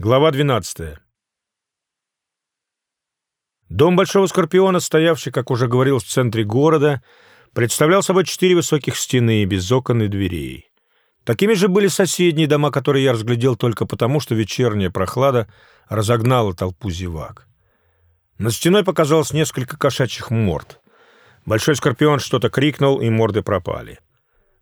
Глава 12. Дом Большого Скорпиона, стоявший, как уже говорил, в центре города, представлял собой четыре высоких стены без окон и дверей. Такими же были соседние дома, которые я разглядел только потому, что вечерняя прохлада разогнала толпу зевак. На стеной показалось несколько кошачьих морд. Большой Скорпион что-то крикнул, и морды пропали.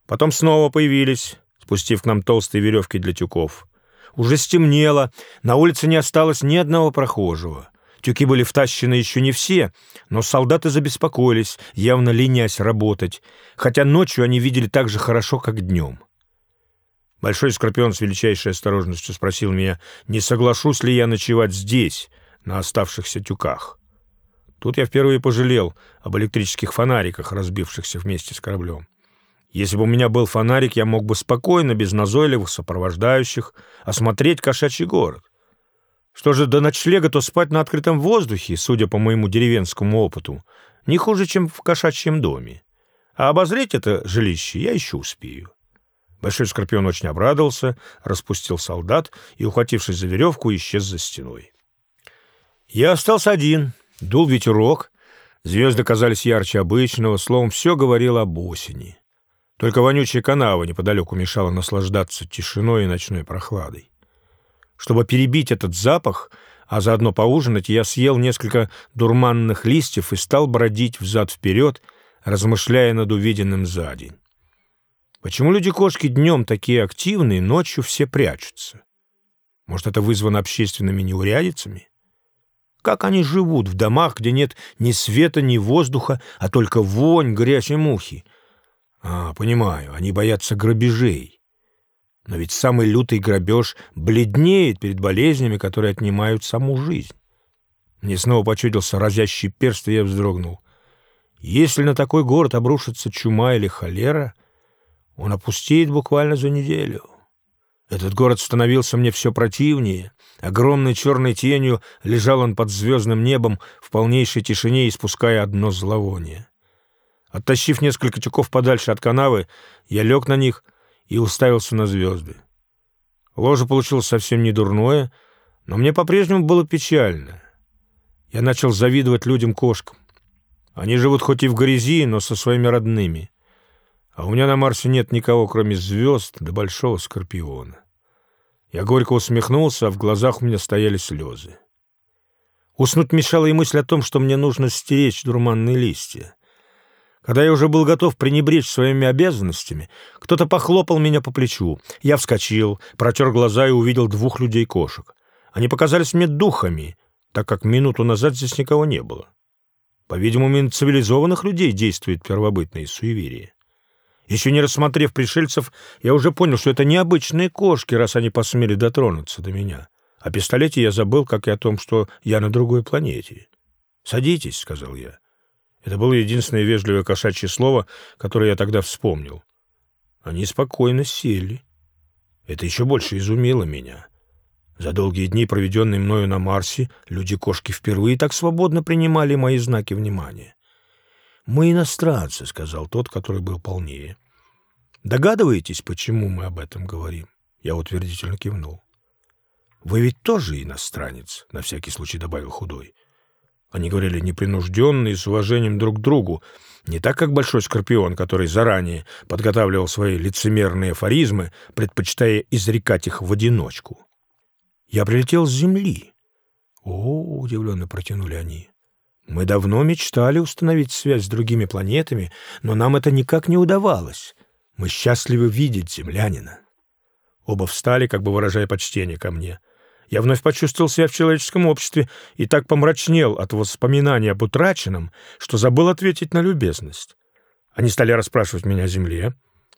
Потом снова появились, спустив к нам толстые веревки для тюков — уже стемнело, на улице не осталось ни одного прохожего. Тюки были втащены еще не все, но солдаты забеспокоились, явно ленясь работать, хотя ночью они видели так же хорошо, как днем. Большой Скорпион с величайшей осторожностью спросил меня, не соглашусь ли я ночевать здесь, на оставшихся тюках. Тут я впервые пожалел об электрических фонариках, разбившихся вместе с кораблем. Если бы у меня был фонарик, я мог бы спокойно, без назойливых сопровождающих, осмотреть кошачий город. Что же до ночлега, то спать на открытом воздухе, судя по моему деревенскому опыту, не хуже, чем в кошачьем доме. А обозреть это жилище я еще успею. Большой скорпион очень обрадовался, распустил солдат и, ухватившись за веревку, исчез за стеной. Я остался один, дул ветерок, звезды казались ярче обычного, словом, все говорило об осени. Только вонючая канава неподалеку мешала наслаждаться тишиной и ночной прохладой. Чтобы перебить этот запах, а заодно поужинать, я съел несколько дурманных листьев и стал бродить взад-вперед, размышляя над увиденным за день. Почему люди-кошки днем такие активные, ночью все прячутся? Может, это вызвано общественными неурядицами? Как они живут в домах, где нет ни света, ни воздуха, а только вонь, грязь и мухи? А, понимаю, они боятся грабежей. Но ведь самый лютый грабеж бледнеет перед болезнями, которые отнимают саму жизнь. Мне снова почудился разящий перст, и я вздрогнул. Если на такой город обрушится чума или холера, он опустеет буквально за неделю. Этот город становился мне все противнее. Огромной черной тенью лежал он под звездным небом в полнейшей тишине, испуская одно зловоние. Оттащив несколько тюков подальше от канавы, я лег на них и уставился на звезды. Ложе получилось совсем не дурное, но мне по-прежнему было печально. Я начал завидовать людям-кошкам. Они живут хоть и в грязи, но со своими родными. А у меня на Марсе нет никого, кроме звезд да большого скорпиона. Я горько усмехнулся, а в глазах у меня стояли слезы. Уснуть мешала и мысль о том, что мне нужно стеречь дурманные листья. Когда я уже был готов пренебречь своими обязанностями, кто-то похлопал меня по плечу. Я вскочил, протер глаза и увидел двух людей-кошек. Они показались мне духами, так как минуту назад здесь никого не было. По-видимому, на цивилизованных людей действует первобытное суеверие. Еще не рассмотрев пришельцев, я уже понял, что это необычные кошки, раз они посмели дотронуться до меня. О пистолете я забыл, как и о том, что я на другой планете. «Садитесь», — сказал я. Это было единственное вежливое кошачье слово, которое я тогда вспомнил. Они спокойно сели. Это еще больше изумило меня. За долгие дни, проведенные мною на Марсе, люди-кошки впервые так свободно принимали мои знаки внимания. «Мы иностранцы», — сказал тот, который был полнее. «Догадываетесь, почему мы об этом говорим?» Я утвердительно кивнул. «Вы ведь тоже иностранец», — на всякий случай добавил худой. Они говорили непринужденно и с уважением друг к другу, не так, как Большой Скорпион, который заранее подготавливал свои лицемерные афоризмы, предпочитая изрекать их в одиночку. «Я прилетел с Земли». «О, — удивленно протянули они, — мы давно мечтали установить связь с другими планетами, но нам это никак не удавалось. Мы счастливы видеть землянина». Оба встали, как бы выражая почтение ко мне — я вновь почувствовал себя в человеческом обществе и так помрачнел от воспоминания об утраченном, что забыл ответить на любезность. Они стали расспрашивать меня о земле.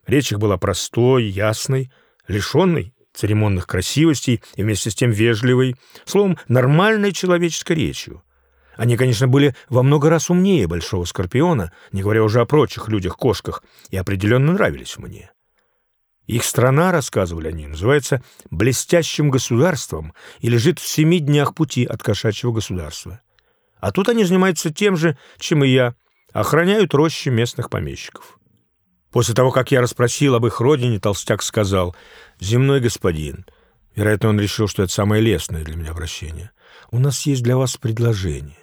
Речь их была простой, ясной, лишенной церемонных красивостей и вместе с тем вежливой, словом, нормальной человеческой речью. Они, конечно, были во много раз умнее Большого Скорпиона, не говоря уже о прочих людях-кошках, и определенно нравились мне. Их страна, рассказывали они, называется «блестящим государством» и лежит в семи днях пути от кошачьего государства. А тут они занимаются тем же, чем и я, охраняют рощи местных помещиков. После того, как я расспросил об их родине, толстяк сказал, «Земной господин, Вероятно, он решил, что это самое лестное для меня обращение. У нас есть для вас предложение.